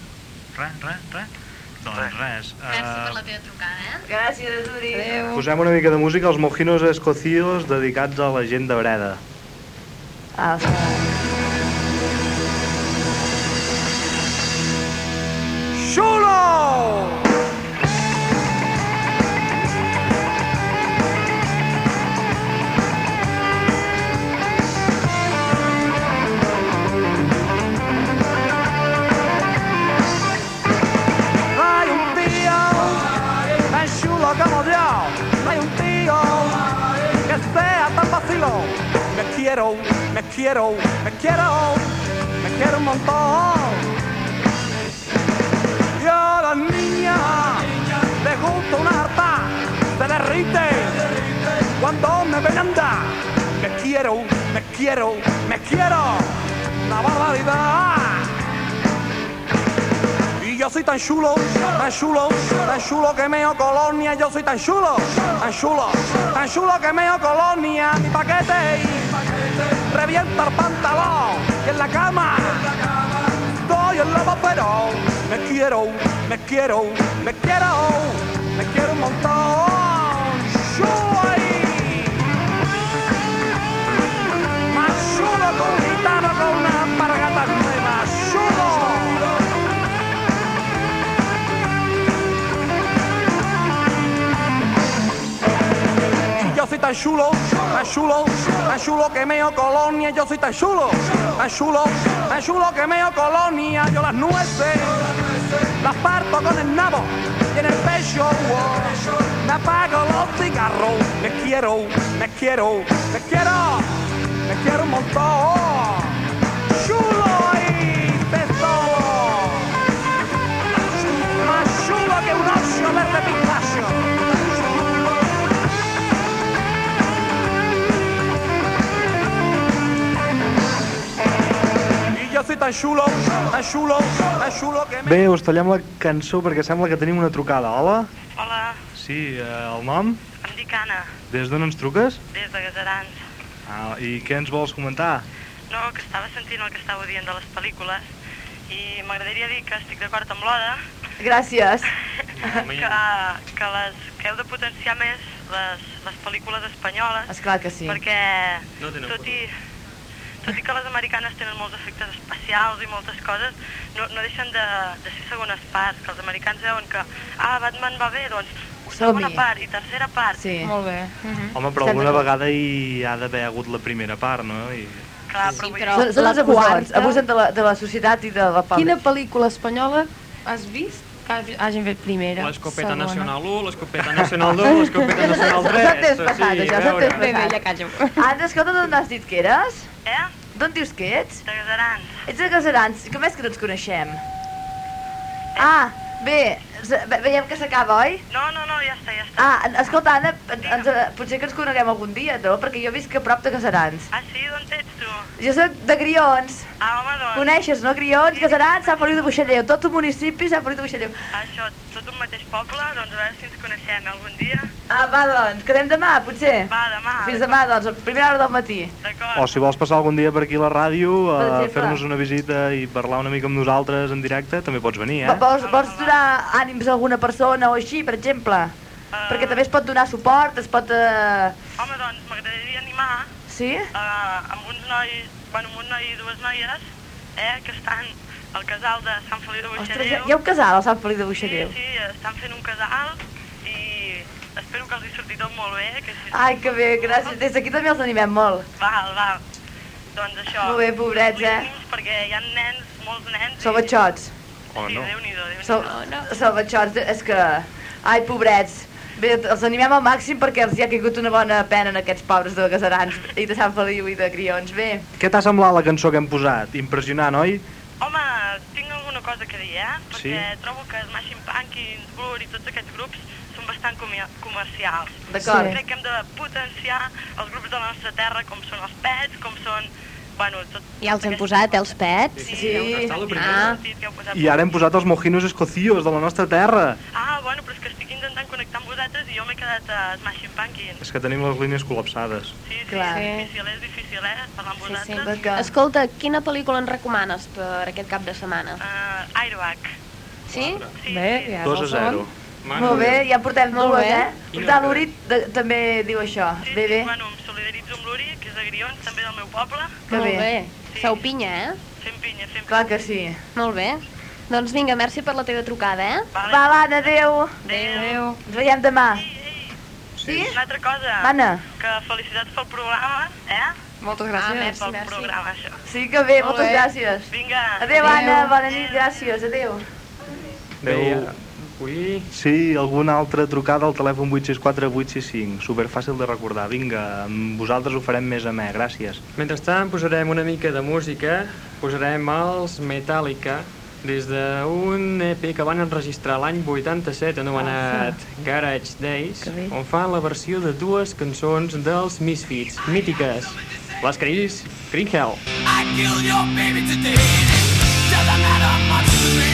Res, res, res? Doncs res. Gràcies per Uh, la teva trucada, eh? Gràcies, Uri. Adéu. posem una mica de música, els mojinos escocidos dedicats a la gent de Breda. Ah, como Dios. No hay un tío que sea tan vacilón. Me quiero, me quiero, me quiero, me quiero un montón. Y a las niñas les gusta una harta, se derrite cuando me ven andar. Me quiero, me quiero, me quiero, una barbaridad. Yo soy tan chulo, tan chulo, tan chulo que meo colonia. Yo soy tan chulo, tan chulo, tan chulo que meo colonia. Mi paquete y revienta el pantalón. En la cama doy el lobo, pero me quiero, me quiero, me quiero, me quiero un montón. Tan chulo, tan chulo, tan chulo que meo colonia. Yo soy tan chulo, tan chulo, tan chulo que meo colonia. Yo las nueces las parto con el nabo y en el pecho oh, me apago los cigarros. Me quiero, me quiero, me quiero, me quiero un montón. Chulo ahí, tesoro. Más chulo que un ocio de repicacio. Soy tan xulo, tan xulo, tan xulo que... Bé, us tallem la cançó perquè sembla que tenim una trucada. Hola? Hola, Sí, eh, el nom? em dic Anna, Des d'on ens truques? des de Gaserans. Ah, I què ens vols comentar? No, que estava sentint el que estàveu dient de les pel·lícules i m'agradaria dir que estic d'acord amb l'Oda Gràcies. que, que, les, que heu de potenciar més les, les pel·lícules espanyoles Esclar que sí. perquè No tot i, tot i que les americanes tenen molts efectes especials i moltes coses, no, no deixen de, de ser segones parts, que els americans veuen que ah, Batman va bé, doncs segona part i tercera part. Sí. Molt bé. Home, però alguna vegada hi ha d'haver hagut la primera part, no? I... Clar, Sí, però, però Són, són els quarta- abusen de la, de la societat i de la pau. Quina pel·lícula espanyola has vist que hagi- hagin fet primera? L'escopeta segona? nacional 1, l'escopeta nacional 2, l'escopeta nacional 3. Això t'has passat, sí, això t'has Bé, bé, ja callo. Anna, escolta, d'on has dit que eres? Eh? D'on dius que ets? De Gaserans. Ets de Gaserans, com és que no ens coneixem? Ah, bé, veiem que s'acaba, oi? No, no, no, ja està, ja està. Ah, escolta, Anna, en- ens, eh, potser que ens coneguem algun dia, no? Perquè jo visc a prop de Gaserans. Ah, sí? D'on ets tu? Jo soc de Grions. Ah, home, doncs... Coneixes, no? Grions, Gaserans, Sant Feliu de Buixalleu. Tot un municipi, Sant Feliu de Buixalleu. Això, tot un mateix poble, doncs a veure si ens coneixem algun dia. Ah, va, doncs, quedem demà, potser? Va, demà. Fins demà, doncs, a primera hora del matí. O si vols passar algun dia per aquí a la ràdio, a exemple. fer-nos una visita i parlar una mica amb nosaltres en directe, també pots venir, eh? Vols, vols donar ànims a alguna persona o així, per exemple? Perquè també es pot donar suport, es pot... Eh... Home, doncs m'agradaria animar Sí? uh, amb uns nois, bueno, amb un noi i dues noies, eh, que estan al casal de Sant Feliu de Ostres, hi ha, Buixalleu. un casal al Sant Feliu de Buixalleu. Sí, sí, estan fent un casal i espero que els hi surti tot molt bé, que si... Ai, que bé, gràcies. Des d'aquí també els animem molt. Val, val. Doncs això. Molt bé, pobrets, eh? Perquè hi ha nens, molts nens... Sou batxots. Oh, Sí, Déu-n'hi-do, Déu-n'hi-do. Sou, sou batxots, és que... Ai, pobrets. Bé, els animem al màxim perquè els hi ha caigut una bona pena en aquests pobres de Gaserans i de Sant Feliu i de Grions. Bé, Què t'ha semblat la cançó que hem posat? Impressionant, oi? Home, tinc alguna cosa que dir, eh? Perquè Sí? trobo que Smashing Pumpkins, Blur i tots aquests grups són bastant comercials. D'acord. Crec que hem de potenciar els grups de la nostra terra, com són els Pets, com són... Bueno, tot... Ja els hem posat, eh, els pets? Sí, Està la primera. Ah. Sí, posat I ara hem posat els mojinos escocios de la nostra terra. Ah, bueno, però és que estic intentant connectar amb vosaltres i jo m'he quedat a Smashing Pumpkins. És que tenim les línies col·lapsades. Sí, sí, Clar. és difícil, és difícil, eh, parlar amb vosaltres. que... Escolta, quina pel·lícula ens recomanes per aquest cap de setmana? Uh, Airbag. Sí? Sí, Bé, sí. ja 2 a és el 0. Molt bé, ja portem Molt bé. eh? Portar l'Uri també diu això. Sí, Bé, sí, bé. bueno, em solidaritzo amb l'Uri, que és de Grions, també del meu poble. Que Molt bé. bé. Feu pinya, eh? Fem pinya, fem Clar que sí. Molt bé. Doncs vinga, merci per la teva trucada, eh? Vale. Va, l'Anna, adéu. Adéu. Ens veiem demà. Sí? Una altra cosa. Anna. Que felicitats pel programa, eh? Moltes Ah, gràcies. merci, pel programa, això. Sí que bé, Molt moltes bé. gràcies. Vinga. Adéu, Anna, bona nit, gràcies, adéu. Bé, Ui. Sí, alguna altra trucada al telèfon 864-865. Superfàcil de recordar. Vinga, amb vosaltres ho farem més amè, gràcies. Mentrestant posarem una mica de música, posarem els Metallica, des d'un EP que van enregistrar l'any 87 anomenat Garage Days, on fan la versió de dues cançons dels Misfits, mítiques, les Cris Green Hell. I killed your baby today. Doesn't matter much to me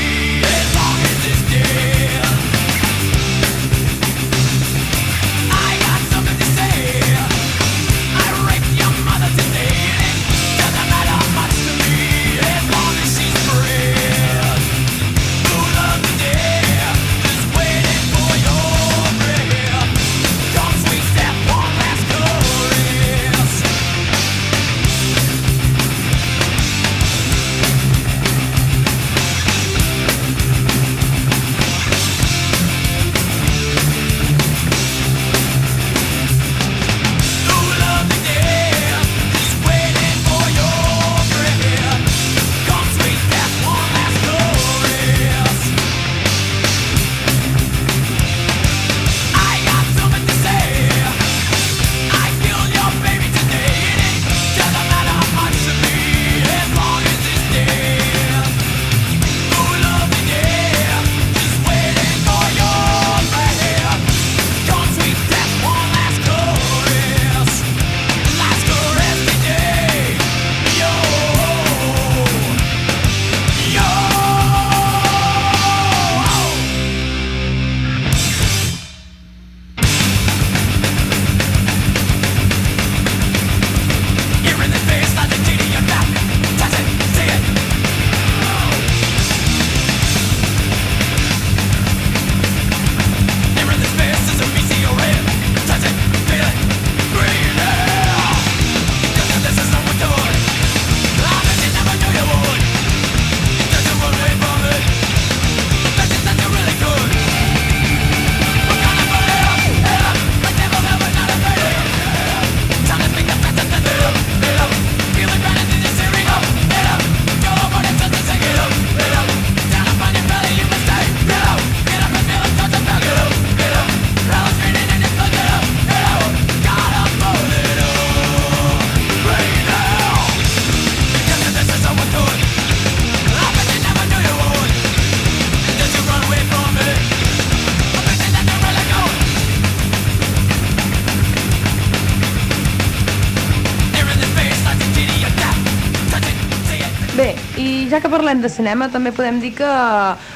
que parlem de cinema, també podem dir que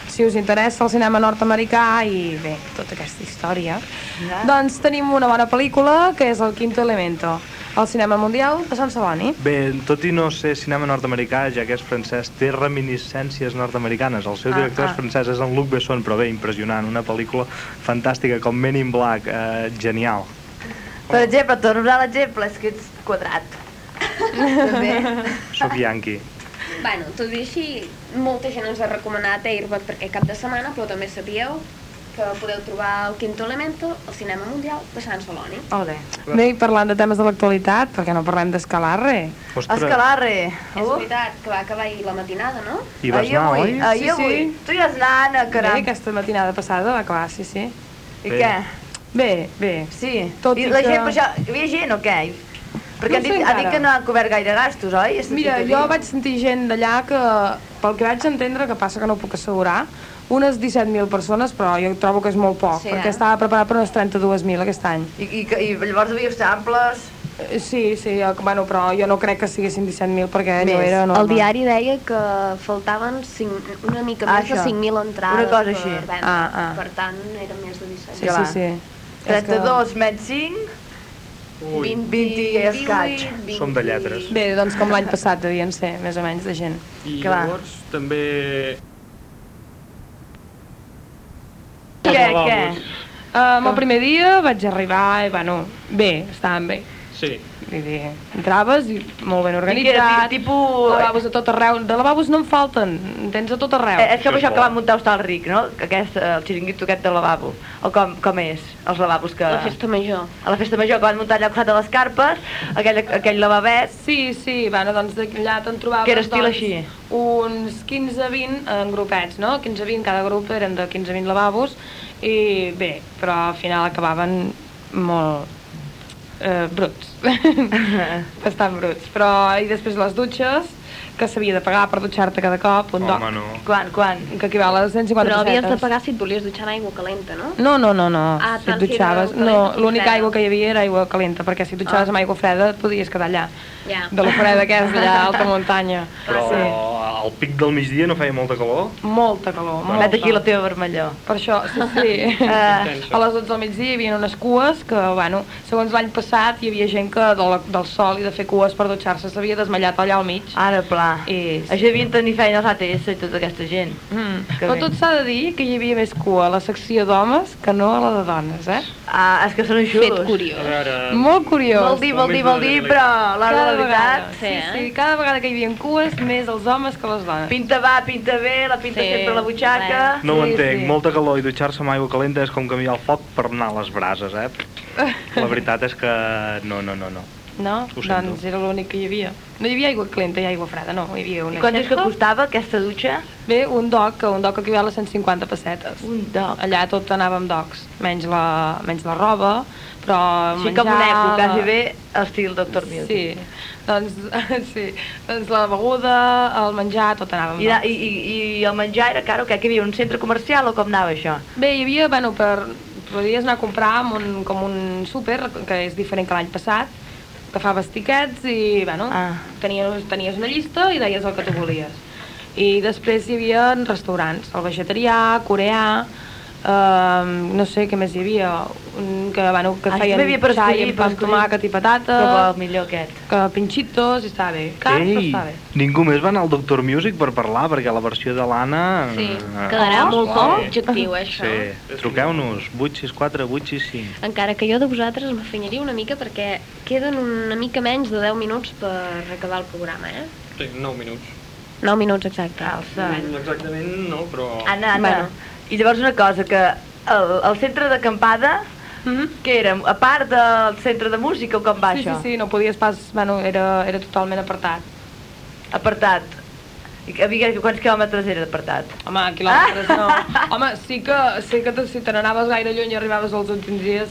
si us interessa el cinema nord-americà i bé, tota aquesta història, Ja. doncs tenim una bona pel·lícula que és El Quinto Elemento, el cinema mundial de Sant Celoni. Bé, tot i no ser cinema nord-americà, ja que és francès, té reminiscències nord-americanes. El seu Ah, director ah. és francès, és en Luc Besson, però bé, impressionant. Una pel·lícula fantàstica, com Men in Black, eh, genial. Per exemple, torno a l'exemple, és que ets quadrat. També. Soc yanqui. Bueno, tot i així, molta gent ens ha recomanat Airbag per aquest cap de setmana, però també sabíeu que podeu trobar el Quinto Elemento al Cinema Mundial de Sant Celoni. Ole. Bé, i parlant de temes de l'actualitat, perquè no parlem d'Escalarre? Escalarre. És veritat que va acabar ahir la matinada, no? Hi vas Ahir anar, avui, oi? ahir avui. Tu hi vas anar, Anna, Bé, caram. aquesta matinada passada va acabar, sí, sí. I Bé. què? Bé, bé. Sí. Tot I i la que- gent, però això, hi havia gent o què? Perquè No han dit, han que no han cobert gaire gastos, oi? Mira, dir. jo vaig sentir gent d'allà que, pel que vaig entendre, que passa que no ho puc assegurar, unes 17.000 persones, però jo trobo que és molt poc, Sí, perquè eh? estava preparat per unes 32.000 aquest any. I, i, que- i llavors devia estar amples... Eh, Sí, sí, jo, bueno, però jo no crec que siguessin 17.000 perquè allò era El enorme. diari deia que faltaven cinc, una mica Ah, més de això. 5.000 entrades Una cosa per així. vendre. Ah, ah. Per tant, eren més de 17.000. Sí, sí, sí. És que- 32 menys 5... Ui. 20 i escaig. Som de lletres. Bé, doncs com l'any passat devien ser, més o menys, de gent. I Clar. llavors també... Què, què? Um, el primer dia vaig arribar i, bueno, bé, estaven bé. Sí. Vull dir, entraves i molt ben organitzat, ti- tipus- lavabos a tot arreu, de lavabos no en falten, en tens a tot arreu. Eh, és com això que va muntar Hostal Ric, no? Que Aquest, eh, el xiringuito aquest de lavabo. O com, com és, els lavabos que... La festa major. A la festa major que van muntar allà al costat de les carpes, aquell, aquell lavabet... Sí, sí, bueno, doncs allà te'n trobaves... Que era estil doncs, així. Uns 15-20 en grupets, no? 15-20, cada grup eren de 15-20 lavabos, i bé, però al final acabaven molt eh, bruts, bastant bruts. Però, i després les dutxes, que s'havia de pagar per dutxar-te cada cop, un doc. no. Quan, quan? Que equival a 150 Però havies de pagar si et volies dutxar amb aigua calenta, no? No, no, no, no. Ah, si tant et si era dutxaves... No, l'única aigua que hi havia era aigua calenta, perquè si et dutxaves Ah. amb aigua freda et podies quedar allà. Ja. De la freda que és d'allà a alta muntanya. Però Sí. al pic del migdia no feia molta calor? Molta calor, molta. Vet aquí la teva vermellor. Per això, sí, sí. Eh. a les 12 del migdia hi havia unes cues que, bueno, segons l'any passat hi havia gent que de la, del sol i de fer cues per dutxar-se s'havia desmallat allà al mig. Ara, pla. I... Això devien tenir feina els ATS i tota aquesta gent. Mm. Però tot s'ha de dir que hi havia més cua a la secció d'homes que no a la de dones, eh? Ah, és que són eixuts. Fet curiós. A veure... Molt curiós. Vol dir, vol dir, vol dir, però la vegada, sí, sí, cada vegada que hi havia cues, més els homes que les dones. Pinta va, pinta bé, la pinta Sí, sempre a la butxaca. No ho Sí, entenc, sí. molta calor i dutxar-se amb aigua calenta és com canviar el foc per anar a les brases, eh? La veritat és que no, no, no, no. No? Doncs era l'únic que hi havia. No hi havia aigua calenta i aigua freda, no. Hi havia una I quant és que costava aquesta dutxa? Bé, un doc, un doc equival a 150 pessetes. Un doc. Allà tot anava amb docs, menys la, menys la roba, però Així menjar... com una època, quasi bé, estil Dr. Music. Sí, doncs, sí, doncs la beguda, el menjar, tot anava amb I, docs. i, i, I el menjar era caro, que, que hi havia un centre comercial o com anava això? Bé, hi havia, bueno, per... Podies anar a comprar un, com un súper, que és diferent que l'any passat, agafaves tiquets i, bueno, Ah. tenies, tenies una llista i deies el que tu volies. I després hi havia restaurants, el vegetarià, coreà, eh, no sé què més hi havia, un que, bueno, que Ah, feien havia per xai amb pa amb tomàquet i patata, Però el millor aquest. que pinxitos, i està bé. Car, però Ei, està bé. ningú més va anar al Doctor Music per parlar, perquè la versió de l'Anna... Sí, eh, quedarà Oh, molt poc objectiu, eh, això. Sí, truqueu-nos, 864 865. Encara que jo de vosaltres m'afanyaria una mica perquè queden una mica menys de 10 minuts per acabar el programa, eh? Sí, 9 minuts. 9 minuts exacte. Mm, Exactament no, però... Anna, Anna, Bueno. I llavors una cosa, que el, el centre d'acampada, Mhm. que era, a part del centre de música o com va Sí, sí, això? sí, no podies pas... Bueno, era, era totalment apartat. Apartat. I havia, quants quilòmetres era d'apartat? Home, quilòmetres no. Home, sí que, sí que si te n'anaves gaire lluny i arribaves als últims dies,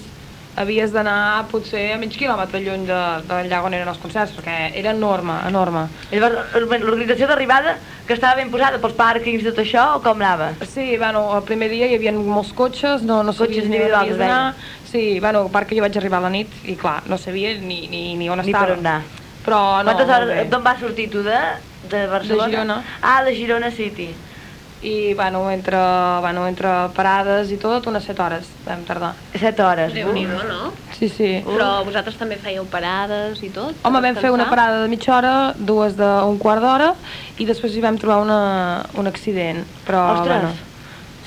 havies d'anar potser a mig quilòmetre lluny de- d'allà on eren els concerts, perquè era enorme, enorme. L'organització d'arribada, que estava ben posada pels pàrquings i tot això, o com anava? Sí, bueno, el primer dia hi havia molts cotxes, no, no Cotxes ni on havies d'anar. Sí, bueno, a part que jo vaig arribar a la nit i clar, no sabia ni, ni, ni on Ni estava. per on anar. Però no, Quantes hores, d'on vas sortir tu, de, de Barcelona? De Girona. Ah, de Girona City. I, bueno, entre, bueno, entre parades i tot, unes 7 hores vam tardar. 7 hores. Déu-n'hi-do, no? Sí, sí. Però vosaltres també fèieu parades i tot? Home, vam fer una parada de mitja hora, dues d'un quart d'hora, i després hi vam trobar una, un accident. Però, Ostres. Bueno,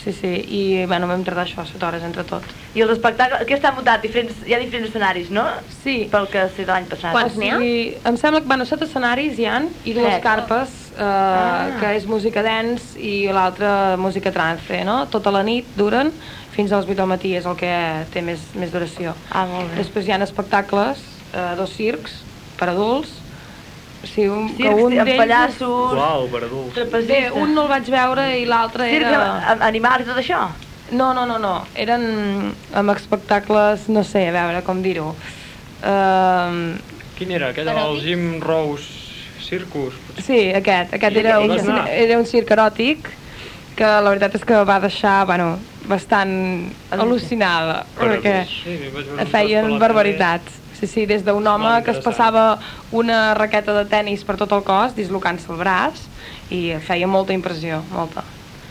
sí, sí, i bueno, vam tardar això, 7 hores entre tot. I els espectacles, què està muntat? Diferents, hi ha diferents escenaris, no? Sí. Pel que sé de l'any passat. o sigui, em sembla que, bueno, set escenaris hi han, i dues Set. carpes, eh, Ah. que és música dance i l'altra música trance, no? Tota la nit duren, fins a les 8 del matí és el que té més, més duració. Ah, molt bé. Després hi ha espectacles, eh, dos circs per adults, Sí, un, que Circs, un amb pallassos... Uau, per adults. Bé, un no el vaig veure i l'altre Circ era... amb animals i tot això? No, no, no, no. Eren amb espectacles, no sé, a veure com dir-ho. Uh, Quin era? Aquest era el Jim Rose Circus? sí, aquest. Aquest I era aquell un, anar? era un circ eròtic que la veritat és que va deixar, bueno, bastant al·lucinada, perquè Sí, feien barbaritats. Sí, sí, des d'un home que es passava una raqueta de tennis per tot el cos, dislocant-se el braç, i feia molta impressió, molta.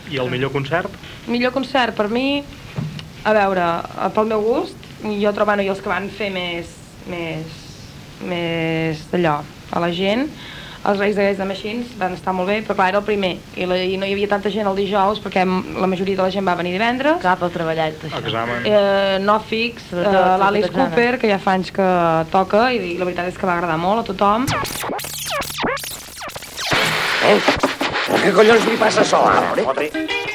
I el millor concert? Millor concert per mi, a veure, pel meu gust, jo trobo, bueno, i els que van fer més, més, més d'allò a la gent, els Reis de Gays de Machines van estar molt bé, però clar, era el primer i, la, i no hi havia tanta gent el dijous perquè la majoria de la gent va venir divendres Cap al treballat, això. Examen. eh, no fix, eh, l'Alice. Cooper que ja fa anys que toca i, i la veritat és que va agradar molt a tothom Eh? Què collons li passa a sol ara, home?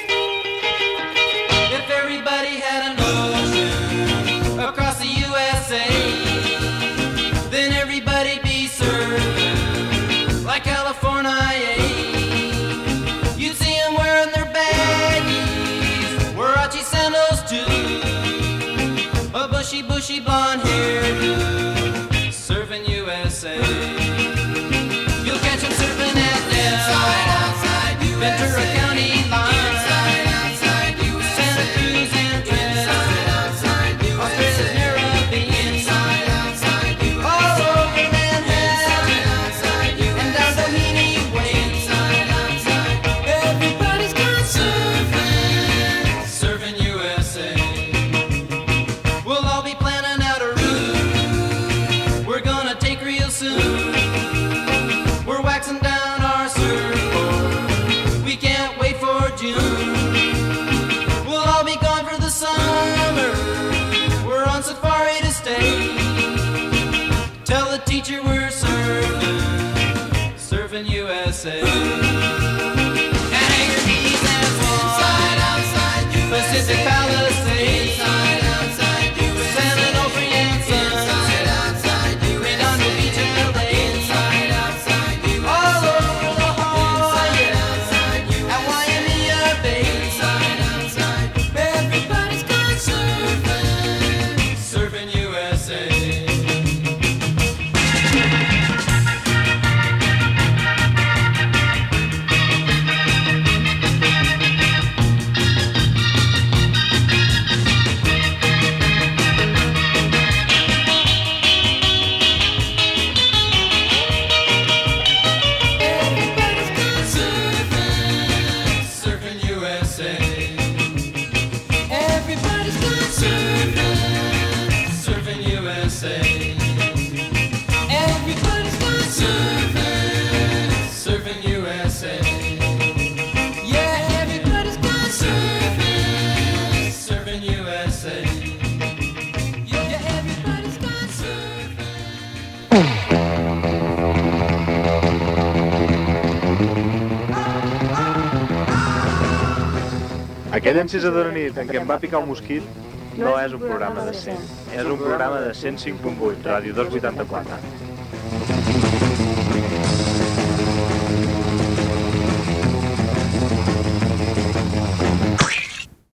Encisa de la nit en què em va picar el mosquit no és un programa de 100, és un programa de 105.8, Ràdio 284.